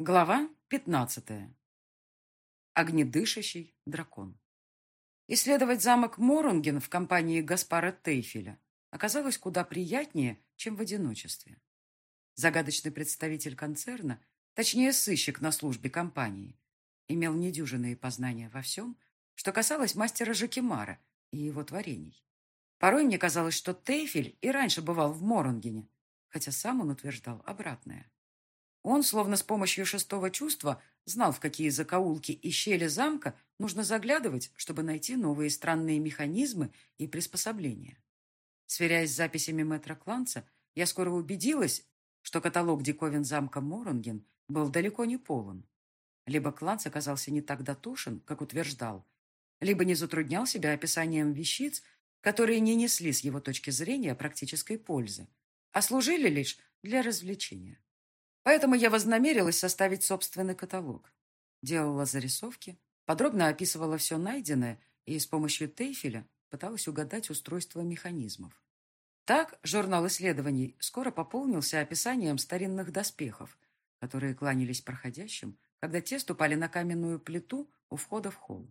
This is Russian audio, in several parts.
Глава 15. Огнедышащий дракон. Исследовать замок Морунген в компании Гаспара Тейфеля оказалось куда приятнее, чем в одиночестве. Загадочный представитель концерна, точнее сыщик на службе компании, имел недюжинные познания во всем, что касалось мастера Жакимара и его творений. Порой мне казалось, что Тейфель и раньше бывал в Морунгене, хотя сам он утверждал обратное. Он, словно с помощью шестого чувства, знал, в какие закоулки и щели замка нужно заглядывать, чтобы найти новые странные механизмы и приспособления. Сверяясь с записями мэтра Кланца, я скоро убедилась, что каталог диковин замка Моронген был далеко не полон. Либо Кланц оказался не так дотошен, как утверждал, либо не затруднял себя описанием вещиц, которые не несли с его точки зрения практической пользы, а служили лишь для развлечения. Поэтому я вознамерилась составить собственный каталог. Делала зарисовки, подробно описывала все найденное и с помощью Тейфеля пыталась угадать устройство механизмов. Так журнал исследований скоро пополнился описанием старинных доспехов, которые кланялись проходящим, когда те ступали на каменную плиту у входа в холл,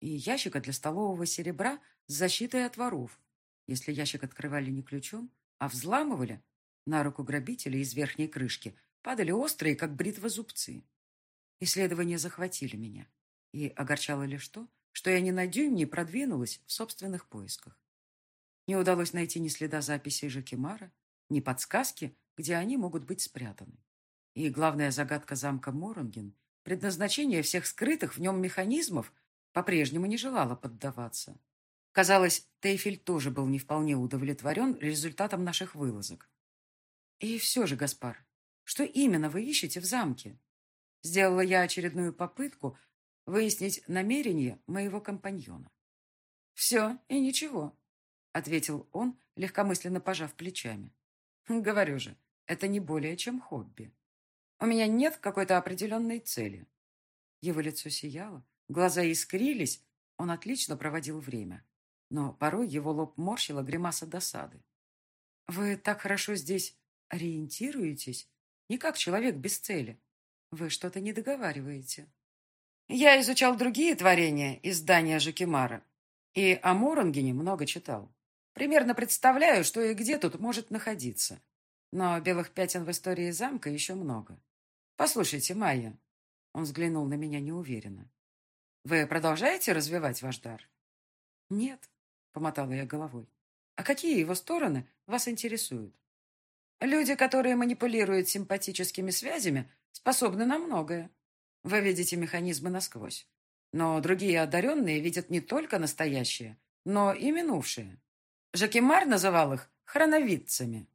и ящика для столового серебра с защитой от воров, если ящик открывали не ключом, а взламывали на руку грабителя из верхней крышки падали острые, как бритва зубцы. Исследования захватили меня. И огорчало лишь то, что я ни на дюйм не продвинулась в собственных поисках. Не удалось найти ни следа записей Жакимара, ни подсказки, где они могут быть спрятаны. И главная загадка замка Моронген, предназначение всех скрытых в нем механизмов, по-прежнему не желала поддаваться. Казалось, Тейфель тоже был не вполне удовлетворен результатом наших вылазок. И все же, Гаспар, что именно вы ищете в замке? Сделала я очередную попытку выяснить намерение моего компаньона. «Все и ничего», — ответил он, легкомысленно пожав плечами. «Говорю же, это не более чем хобби. У меня нет какой-то определенной цели». Его лицо сияло, глаза искрились, он отлично проводил время. Но порой его лоб морщила гримаса досады. «Вы так хорошо здесь ориентируетесь?» Не как человек без цели. Вы что-то не договариваете. Я изучал другие творения издания Жакимара. И о Моронгене много читал. Примерно представляю, что и где тут может находиться. Но белых пятен в истории замка еще много. Послушайте, Майя. Он взглянул на меня неуверенно. Вы продолжаете развивать ваш дар? Нет, помотала я головой. А какие его стороны вас интересуют? Люди, которые манипулируют симпатическими связями, способны на многое. Вы видите механизмы насквозь. Но другие одаренные видят не только настоящее, но и минувшее. Жакимар называл их хроновидцами.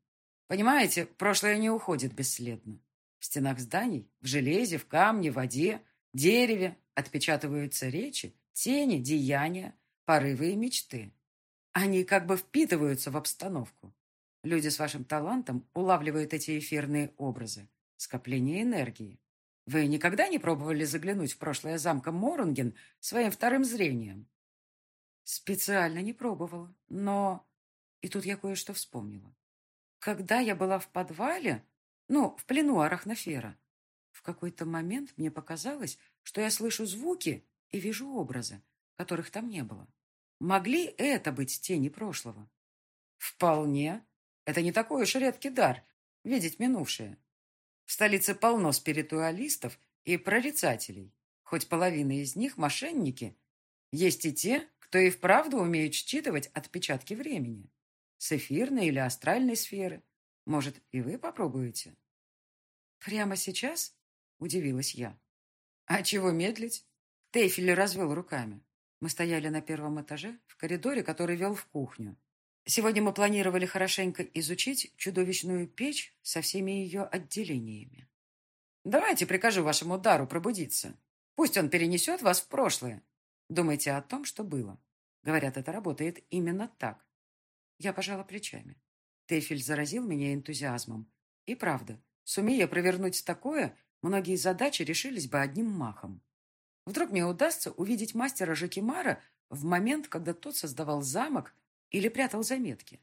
Понимаете, прошлое не уходит бесследно. В стенах зданий, в железе, в камне, в воде, дереве отпечатываются речи, тени, деяния, порывы и мечты. Они как бы впитываются в обстановку. Люди с вашим талантом улавливают эти эфирные образы. Скопление энергии. Вы никогда не пробовали заглянуть в прошлое замка Морунген своим вторым зрением? Специально не пробовала, но... И тут я кое-что вспомнила. Когда я была в подвале, ну, в плену арахнофера, в какой-то момент мне показалось, что я слышу звуки и вижу образы, которых там не было. Могли это быть тени прошлого? Вполне, это не такой уж редкий дар – видеть минувшее. В столице полно спиритуалистов и прорицателей. Хоть половина из них – мошенники. Есть и те, кто и вправду умеет считывать отпечатки времени. С эфирной или астральной сферы. Может, и вы попробуете? «Прямо сейчас?» – удивилась я. «А чего медлить?» Тейфель развел руками. Мы стояли на первом этаже, в коридоре, который вел в кухню. Сегодня мы планировали хорошенько изучить чудовищную печь со всеми ее отделениями. Давайте прикажу вашему дару пробудиться. Пусть он перенесет вас в прошлое. Думайте о том, что было. Говорят, это работает именно так. Я пожала плечами. Тефель заразил меня энтузиазмом. И правда, сумея провернуть такое, многие задачи решились бы одним махом. Вдруг мне удастся увидеть мастера Жакимара в момент, когда тот создавал замок, или прятал заметки.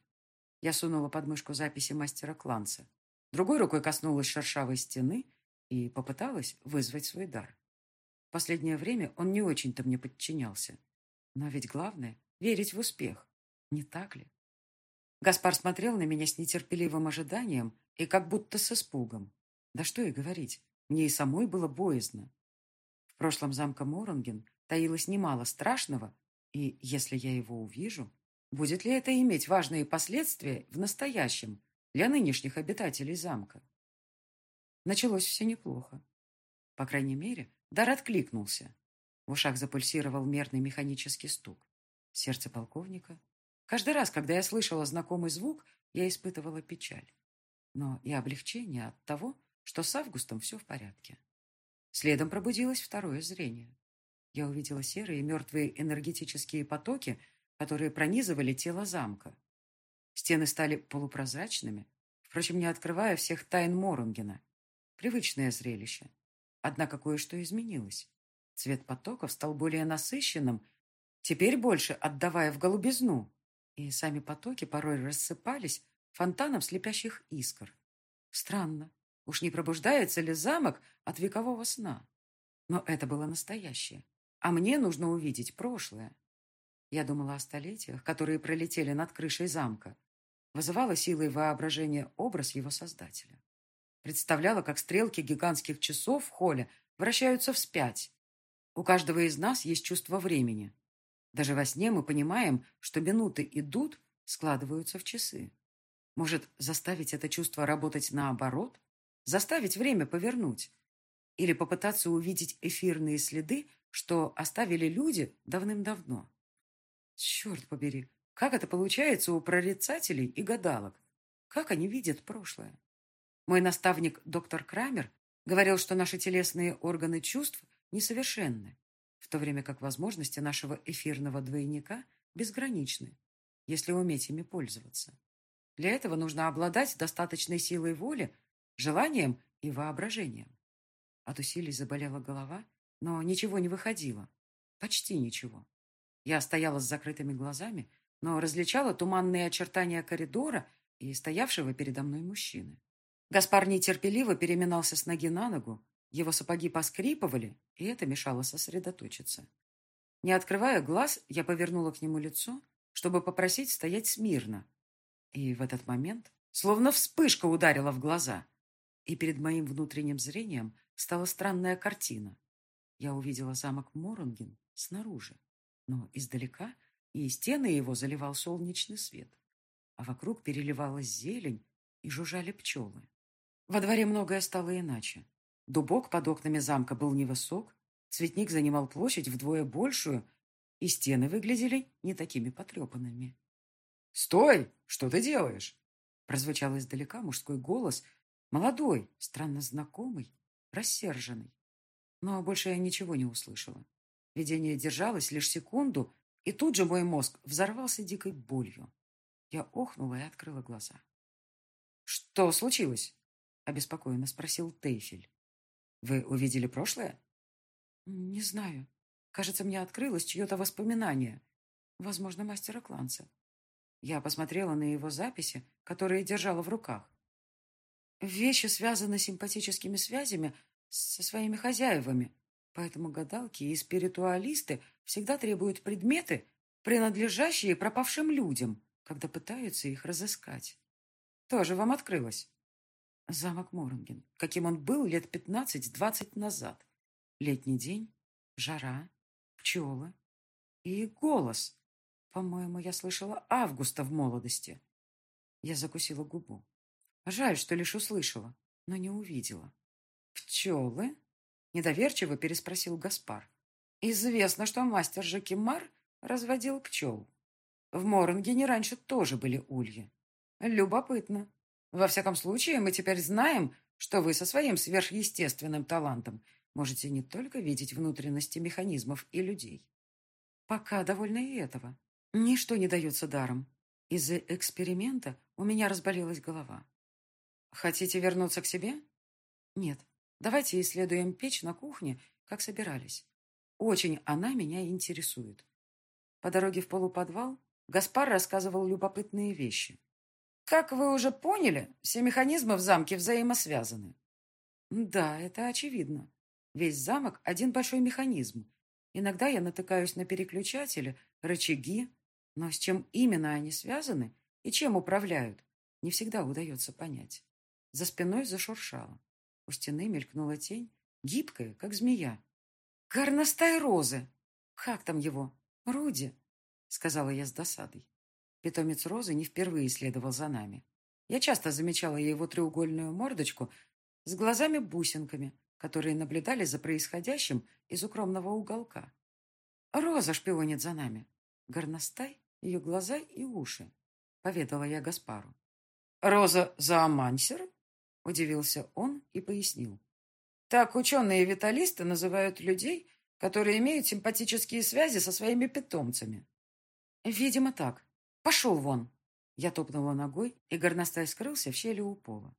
Я сунула под мышку записи мастера Кланца. Другой рукой коснулась шершавой стены и попыталась вызвать свой дар. В последнее время он не очень-то мне подчинялся. Но ведь главное — верить в успех. Не так ли? Гаспар смотрел на меня с нетерпеливым ожиданием и как будто с испугом. Да что и говорить, мне и самой было боязно. В прошлом замка Моронген таилось немало страшного, и если я его увижу, будет ли это иметь важные последствия в настоящем для нынешних обитателей замка? Началось все неплохо. По крайней мере, дар откликнулся. В ушах запульсировал мерный механический стук. Сердце полковника Каждый раз, когда я слышала знакомый звук, я испытывала печаль. Но и облегчение от того, что с Августом все в порядке. Следом пробудилось второе зрение. Я увидела серые мертвые энергетические потоки, которые пронизывали тело замка. Стены стали полупрозрачными, впрочем, не открывая всех тайн Морунгена. Привычное зрелище. Однако кое-что изменилось. Цвет потоков стал более насыщенным, теперь больше отдавая в голубизну и сами потоки порой рассыпались фонтаном слепящих искр. Странно, уж не пробуждается ли замок от векового сна? Но это было настоящее, а мне нужно увидеть прошлое. Я думала о столетиях, которые пролетели над крышей замка, вызывала силой воображения образ его создателя. Представляла, как стрелки гигантских часов в холле вращаются вспять. У каждого из нас есть чувство времени, даже во сне мы понимаем, что минуты идут, складываются в часы. Может, заставить это чувство работать наоборот? Заставить время повернуть? Или попытаться увидеть эфирные следы, что оставили люди давным-давно? Черт побери, как это получается у прорицателей и гадалок? Как они видят прошлое? Мой наставник, доктор Крамер, говорил, что наши телесные органы чувств несовершенны, в то время как возможности нашего эфирного двойника безграничны, если уметь ими пользоваться. Для этого нужно обладать достаточной силой воли, желанием и воображением. От усилий заболела голова, но ничего не выходило. Почти ничего. Я стояла с закрытыми глазами, но различала туманные очертания коридора и стоявшего передо мной мужчины. Гаспар нетерпеливо переминался с ноги на ногу, его сапоги поскрипывали, и это мешало сосредоточиться. Не открывая глаз, я повернула к нему лицо, чтобы попросить стоять смирно. И в этот момент словно вспышка ударила в глаза, и перед моим внутренним зрением стала странная картина. Я увидела замок Моронген снаружи, но издалека и стены его заливал солнечный свет, а вокруг переливалась зелень и жужжали пчелы. Во дворе многое стало иначе. Дубок под окнами замка был невысок, цветник занимал площадь вдвое большую, и стены выглядели не такими потрепанными. «Стой! Что ты делаешь?» Прозвучал издалека мужской голос, молодой, странно знакомый, рассерженный. Но больше я ничего не услышала. Видение держалось лишь секунду, и тут же мой мозг взорвался дикой болью. Я охнула и открыла глаза. «Что случилось?» — обеспокоенно спросил Тейфель. Вы увидели прошлое? Не знаю. Кажется, мне открылось чье-то воспоминание. Возможно, мастера Кланца. Я посмотрела на его записи, которые держала в руках. Вещи связаны симпатическими связями со своими хозяевами, поэтому гадалки и спиритуалисты всегда требуют предметы, принадлежащие пропавшим людям, когда пытаются их разыскать. Тоже вам открылось? Замок Моронген, каким он был лет пятнадцать-двадцать назад. Летний день, жара, пчелы и голос. По-моему, я слышала Августа в молодости. Я закусила губу. Жаль, что лишь услышала, но не увидела. «Пчелы?» — недоверчиво переспросил Гаспар. «Известно, что мастер Жакимар разводил пчел. В Моронгене раньше тоже были ульи. Любопытно. Во всяком случае, мы теперь знаем, что вы со своим сверхъестественным талантом можете не только видеть внутренности механизмов и людей. Пока довольно и этого. Ничто не дается даром. Из-за эксперимента у меня разболелась голова. Хотите вернуться к себе? Нет. Давайте исследуем печь на кухне, как собирались. Очень она меня интересует. По дороге в полуподвал Гаспар рассказывал любопытные вещи. Как вы уже поняли, все механизмы в замке взаимосвязаны. Да, это очевидно. Весь замок – один большой механизм. Иногда я натыкаюсь на переключатели, рычаги, но с чем именно они связаны и чем управляют, не всегда удается понять. За спиной зашуршало. У стены мелькнула тень, гибкая, как змея. «Горностай розы! Как там его? Руди!» — сказала я с досадой. Питомец розы не впервые следовал за нами. Я часто замечала его треугольную мордочку с глазами-бусинками, которые наблюдали за происходящим из укромного уголка. «Роза шпионит за нами. Горностай, ее глаза и уши», — поведала я Гаспару. «Роза Заамансер?» — удивился он и пояснил. «Так ученые-виталисты называют людей, которые имеют симпатические связи со своими питомцами». «Видимо, так. Пошел вон!» Я топнула ногой, и горностай скрылся в щели у пола.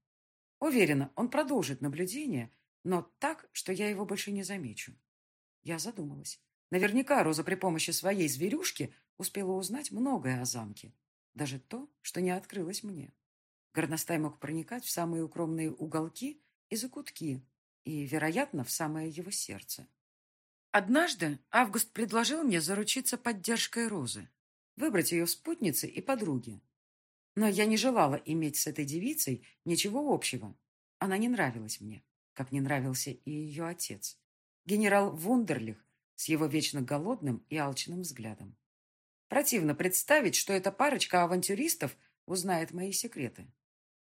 Уверена, он продолжит наблюдение, но так, что я его больше не замечу. Я задумалась. Наверняка Роза при помощи своей зверюшки успела узнать многое о замке. Даже то, что не открылось мне. Горностай мог проникать в самые укромные уголки и закутки, и, вероятно, в самое его сердце. Однажды Август предложил мне заручиться поддержкой Розы, выбрать ее спутницы и подруги. Но я не желала иметь с этой девицей ничего общего. Она не нравилась мне, как не нравился и ее отец, генерал Вундерлих с его вечно голодным и алчным взглядом. Противно представить, что эта парочка авантюристов узнает мои секреты.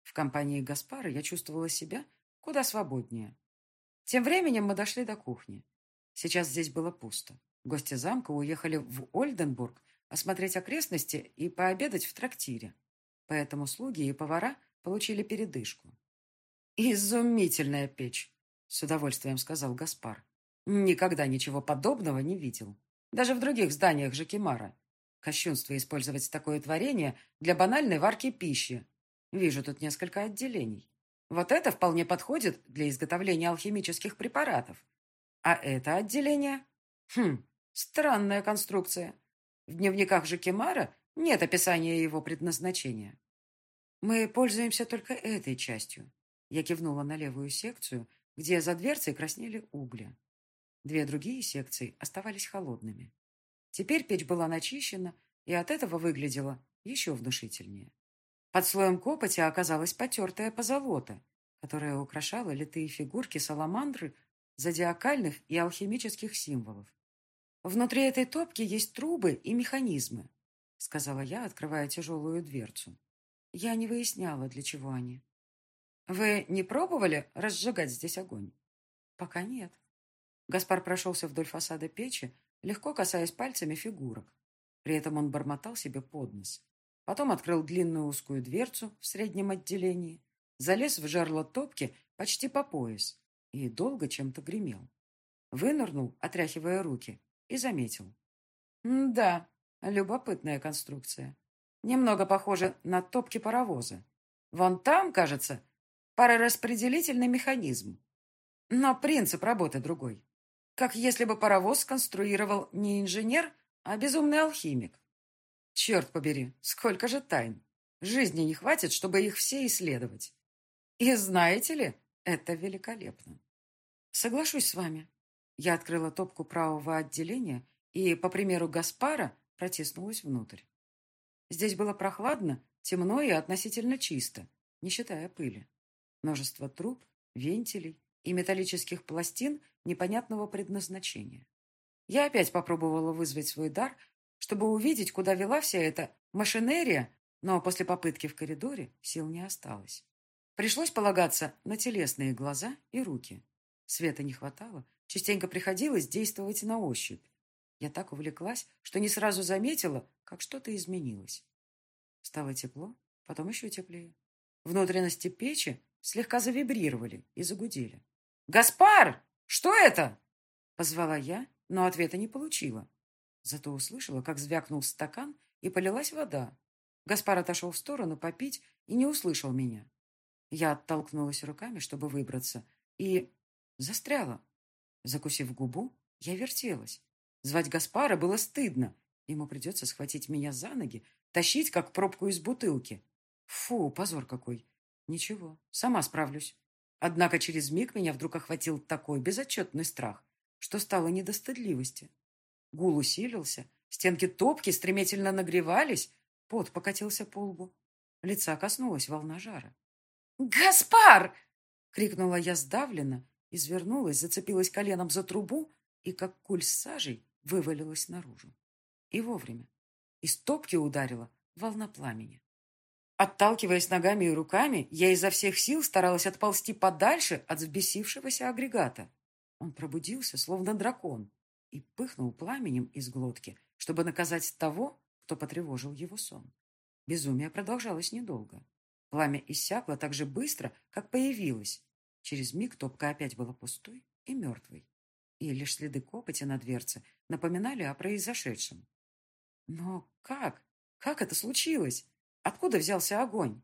В компании Гаспара я чувствовала себя куда свободнее. Тем временем мы дошли до кухни. Сейчас здесь было пусто. Гости замка уехали в Ольденбург осмотреть окрестности и пообедать в трактире. Поэтому слуги и повара получили передышку. «Изумительная печь!» — с удовольствием сказал Гаспар. «Никогда ничего подобного не видел. Даже в других зданиях Жакимара. Кощунство использовать такое творение для банальной варки пищи, Вижу тут несколько отделений. Вот это вполне подходит для изготовления алхимических препаратов. А это отделение? Хм, странная конструкция. В дневниках Жакемара нет описания его предназначения. Мы пользуемся только этой частью. Я кивнула на левую секцию, где за дверцей краснели угли. Две другие секции оставались холодными. Теперь печь была начищена и от этого выглядела еще внушительнее. Под слоем копоти оказалась потертая позолота, которая украшала литые фигурки саламандры, зодиакальных и алхимических символов. «Внутри этой топки есть трубы и механизмы», — сказала я, открывая тяжелую дверцу. Я не выясняла, для чего они. «Вы не пробовали разжигать здесь огонь?» «Пока нет». Гаспар прошелся вдоль фасада печи, легко касаясь пальцами фигурок. При этом он бормотал себе под нос. Потом открыл длинную узкую дверцу в среднем отделении, залез в жерло топки почти по пояс и долго чем-то гремел. Вынырнул, отряхивая руки, и заметил. «Да, любопытная конструкция. Немного похожа на топки паровоза. Вон там, кажется, парораспределительный механизм. Но принцип работы другой. Как если бы паровоз сконструировал не инженер, а безумный алхимик. Черт побери, сколько же тайн. Жизни не хватит, чтобы их все исследовать. И знаете ли, это великолепно. Соглашусь с вами. Я открыла топку правого отделения и, по примеру Гаспара, протиснулась внутрь. Здесь было прохладно, темно и относительно чисто, не считая пыли. Множество труб, вентилей и металлических пластин непонятного предназначения. Я опять попробовала вызвать свой дар чтобы увидеть, куда вела вся эта машинерия, но после попытки в коридоре сил не осталось. Пришлось полагаться на телесные глаза и руки. Света не хватало, частенько приходилось действовать на ощупь. Я так увлеклась, что не сразу заметила, как что-то изменилось. Стало тепло, потом еще теплее. Внутренности печи слегка завибрировали и загудели. «Гаспар! Что это?» Позвала я, но ответа не получила. Зато услышала, как звякнул стакан, и полилась вода. Гаспар отошел в сторону попить и не услышал меня. Я оттолкнулась руками, чтобы выбраться, и застряла. Закусив губу, я вертелась. Звать Гаспара было стыдно. Ему придется схватить меня за ноги, тащить, как пробку из бутылки. Фу, позор какой. Ничего, сама справлюсь. Однако через миг меня вдруг охватил такой безотчетный страх, что стало не до стыдливости. Гул усилился, стенки топки стремительно нагревались, пот покатился по лбу. Лица коснулась волна жара. «Гаспар!» — крикнула я сдавленно, извернулась, зацепилась коленом за трубу и, как куль с сажей, вывалилась наружу. И вовремя. Из топки ударила волна пламени. Отталкиваясь ногами и руками, я изо всех сил старалась отползти подальше от взбесившегося агрегата. Он пробудился, словно дракон, и пыхнул пламенем из глотки, чтобы наказать того, кто потревожил его сон. Безумие продолжалось недолго. Пламя иссякло так же быстро, как появилось. Через миг топка опять была пустой и мертвой. И лишь следы копоти на дверце напоминали о произошедшем. Но как? Как это случилось? Откуда взялся огонь?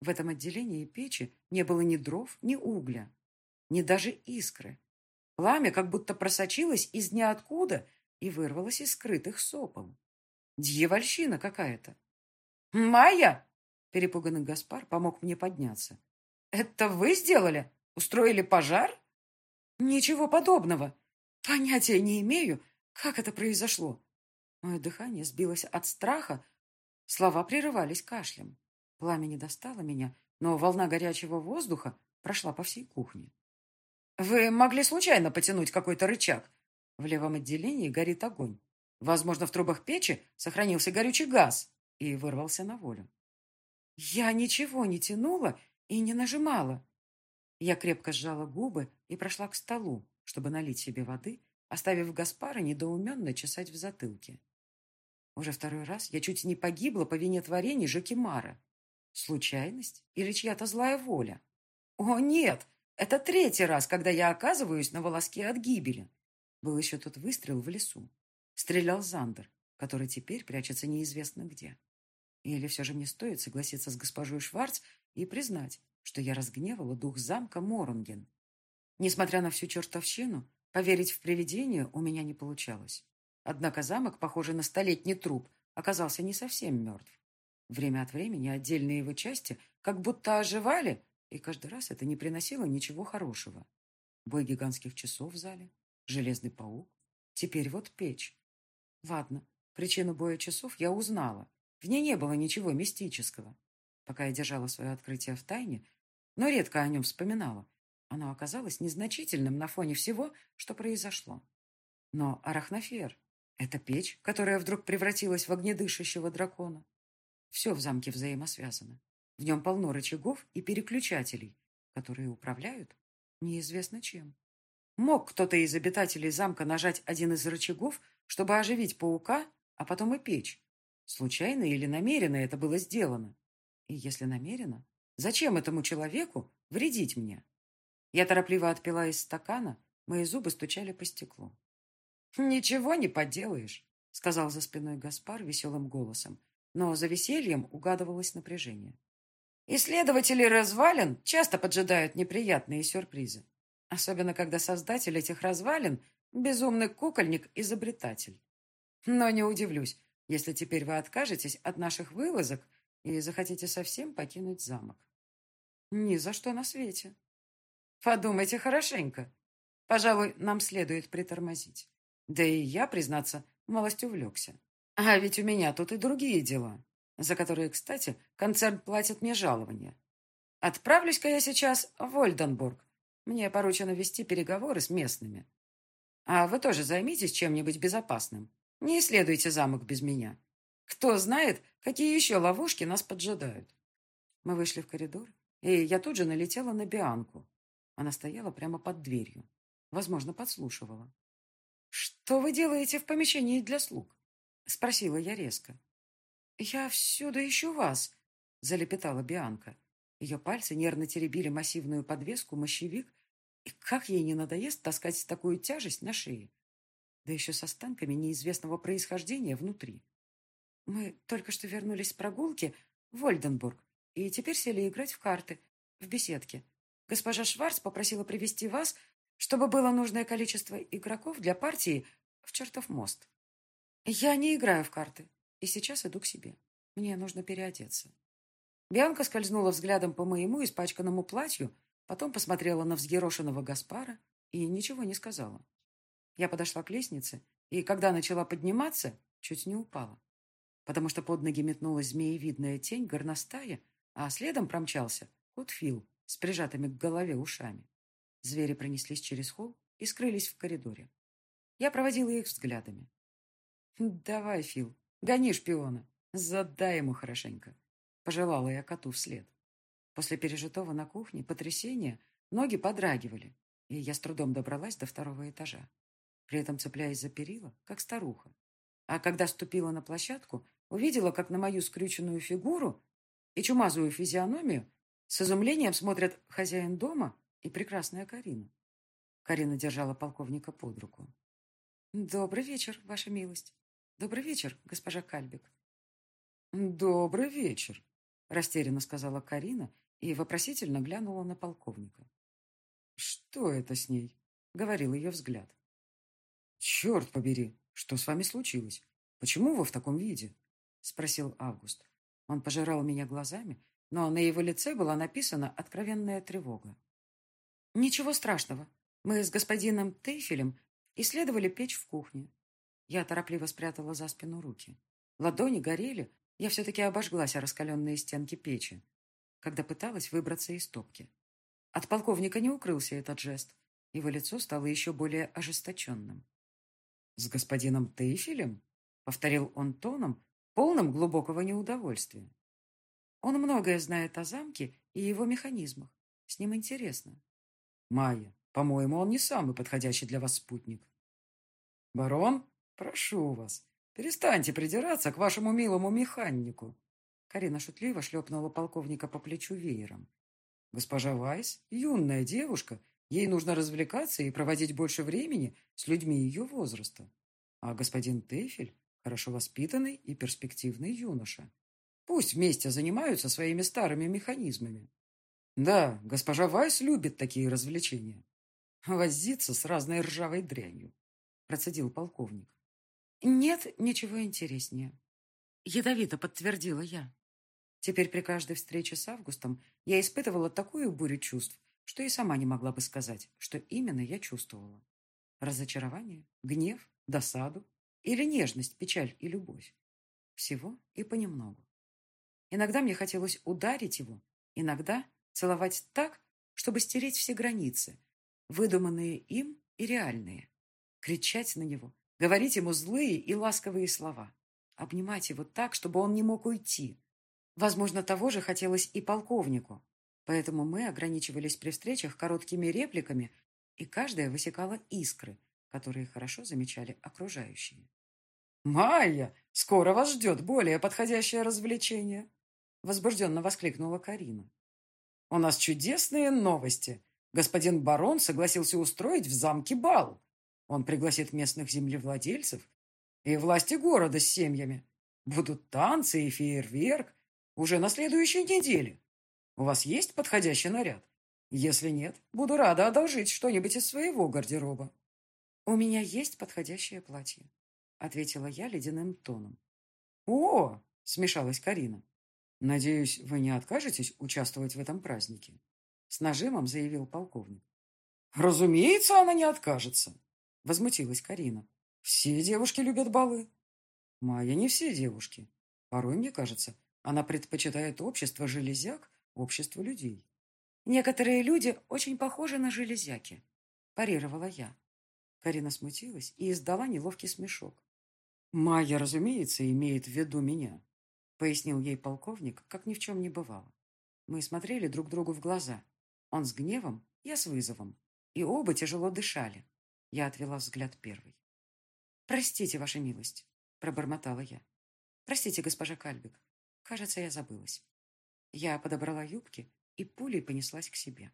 В этом отделении печи не было ни дров, ни угля, ни даже искры. Пламя как будто просочилось из ниоткуда и вырвалось из скрытых сопол. Дьявольщина какая-то. «Майя!» – перепуганный Гаспар помог мне подняться. «Это вы сделали? Устроили пожар?» «Ничего подобного. Понятия не имею, как это произошло». Мое дыхание сбилось от страха, Слова прерывались кашлем. Пламя не достало меня, но волна горячего воздуха прошла по всей кухне. «Вы могли случайно потянуть какой-то рычаг?» В левом отделении горит огонь. Возможно, в трубах печи сохранился горючий газ и вырвался на волю. Я ничего не тянула и не нажимала. Я крепко сжала губы и прошла к столу, чтобы налить себе воды, оставив Гаспара недоуменно чесать в затылке. Уже второй раз я чуть не погибла по вине творений Жакимара. Случайность или чья-то злая воля? О, нет! Это третий раз, когда я оказываюсь на волоске от гибели. Был еще тот выстрел в лесу. Стрелял Зандер, который теперь прячется неизвестно где. Или все же мне стоит согласиться с госпожой Шварц и признать, что я разгневала дух замка Моронген. Несмотря на всю чертовщину, поверить в привидение у меня не получалось. Однако замок, похожий на столетний труп, оказался не совсем мертв. Время от времени отдельные его части как будто оживали, и каждый раз это не приносило ничего хорошего. Бой гигантских часов в зале, железный паук, теперь вот печь. Ладно, причину боя часов я узнала. В ней не было ничего мистического. Пока я держала свое открытие в тайне, но редко о нем вспоминала, оно оказалось незначительным на фоне всего, что произошло. Но арахнофер это печь, которая вдруг превратилась в огнедышащего дракона. Все в замке взаимосвязано. В нем полно рычагов и переключателей, которые управляют неизвестно чем. Мог кто-то из обитателей замка нажать один из рычагов, чтобы оживить паука, а потом и печь. Случайно или намеренно это было сделано? И если намеренно, зачем этому человеку вредить мне? Я торопливо отпила из стакана, мои зубы стучали по стеклу. «Ничего не поделаешь», — сказал за спиной Гаспар веселым голосом, но за весельем угадывалось напряжение. «Исследователи развалин часто поджидают неприятные сюрпризы, особенно когда создатель этих развалин — безумный кукольник-изобретатель. Но не удивлюсь, если теперь вы откажетесь от наших вылазок и захотите совсем покинуть замок. Ни за что на свете. Подумайте хорошенько. Пожалуй, нам следует притормозить. Да и я, признаться, малость увлекся. А ведь у меня тут и другие дела, за которые, кстати, концерн платит мне жалование. Отправлюсь-ка я сейчас в Ольденбург. Мне поручено вести переговоры с местными. А вы тоже займитесь чем-нибудь безопасным. Не исследуйте замок без меня. Кто знает, какие еще ловушки нас поджидают. Мы вышли в коридор, и я тут же налетела на Бианку. Она стояла прямо под дверью. Возможно, подслушивала. «Что вы делаете в помещении для слуг?» — спросила я резко. «Я всюду ищу вас», — залепетала Бианка. Ее пальцы нервно теребили массивную подвеску мощевик, и как ей не надоест таскать такую тяжесть на шее? Да еще с останками неизвестного происхождения внутри. Мы только что вернулись с прогулки в Ольденбург и теперь сели играть в карты в беседке. Госпожа Шварц попросила привести вас чтобы было нужное количество игроков для партии в чертов мост. Я не играю в карты, и сейчас иду к себе. Мне нужно переодеться. Бианка скользнула взглядом по моему испачканному платью, потом посмотрела на взъерошенного Гаспара и ничего не сказала. Я подошла к лестнице, и когда начала подниматься, чуть не упала, потому что под ноги метнулась змеевидная тень горностая, а следом промчался кот Фил с прижатыми к голове ушами. Звери пронеслись через холл и скрылись в коридоре. Я проводила их взглядами. «Давай, Фил, гони шпиона, задай ему хорошенько», — пожелала я коту вслед. После пережитого на кухне потрясения ноги подрагивали, и я с трудом добралась до второго этажа, при этом цепляясь за перила, как старуха. А когда ступила на площадку, увидела, как на мою скрюченную фигуру и чумазую физиономию с изумлением смотрят хозяин дома и прекрасная Карина. Карина держала полковника под руку. «Добрый вечер, ваша милость. Добрый вечер, госпожа Кальбек». «Добрый вечер», — растерянно сказала Карина и вопросительно глянула на полковника. «Что это с ней?» — говорил ее взгляд. «Черт побери, что с вами случилось? Почему вы в таком виде?» — спросил Август. Он пожирал меня глазами, но на его лице была написана откровенная тревога. «Ничего страшного. Мы с господином Тейфелем исследовали печь в кухне». Я торопливо спрятала за спину руки. Ладони горели, я все-таки обожглась о раскаленные стенки печи, когда пыталась выбраться из топки. От полковника не укрылся этот жест. Его лицо стало еще более ожесточенным. «С господином Тейфелем?» — повторил он тоном, полным глубокого неудовольствия. «Он многое знает о замке и его механизмах. С ним интересно». «Майя, по-моему, он не самый подходящий для вас спутник». «Барон, прошу вас, перестаньте придираться к вашему милому механику». Карина шутливо шлепнула полковника по плечу веером. «Госпожа Вайс – юная девушка, Ей нужно развлекаться и проводить больше времени с людьми ее возраста. А господин Тейфель – хорошо воспитанный и перспективный юноша. Пусть вместе занимаются своими старыми механизмами. Да, госпожа Вайс любит такие развлечения. Возиться с разной ржавой дрянью, процедил полковник. Нет ничего интереснее. Ядовито подтвердила я. Теперь при каждой встрече с Августом я испытывала такую бурю чувств, что и сама не могла бы сказать, что именно я чувствовала. Разочарование, гнев, досаду или нежность, печаль и любовь. Всего и понемногу. Иногда мне хотелось ударить его, иногда целовать так, чтобы стереть все границы, выдуманные им и реальные. Кричать на него, говорить ему злые и ласковые слова, обнимать его так, чтобы он не мог уйти. Возможно, того же хотелось и полковнику, Поэтому мы ограничивались при встречах короткими репликами, и каждая высекала искры, которые хорошо замечали окружающие. «Майя, скоро вас ждет более подходящее развлечение!» Возбужденно воскликнула Карина. «У нас чудесные новости. Господин барон согласился устроить в замке бал. Он пригласит местных землевладельцев и власти города с семьями. Будут танцы и фейерверк уже на следующей неделе. У вас есть подходящий наряд? Если нет, буду рада одолжить что-нибудь из своего гардероба. У меня есть подходящее платье, ответила я ледяным тоном. О, смешалась Карина. Надеюсь, вы не откажетесь участвовать в этом празднике? С нажимом заявил полковник. Разумеется, она не откажется, возмутилась Карина. Все девушки любят балы. Майя не все девушки. Порой, мне кажется, она предпочитает общество железяк общество людей. Некоторые люди очень похожи на железяки, парировала я. Карина смутилась и издала неловкий смешок. «Майя, разумеется, имеет в виду меня», — пояснил ей полковник, как ни в чем не бывало. Мы смотрели друг другу в глаза. Он с гневом, я с вызовом. И оба тяжело дышали. Я отвела взгляд первой. «Простите, ваша милость», — пробормотала я. «Простите, госпожа Кальбек. Кажется, я забылась». Я подобрала юбки и пулей понеслась к себе.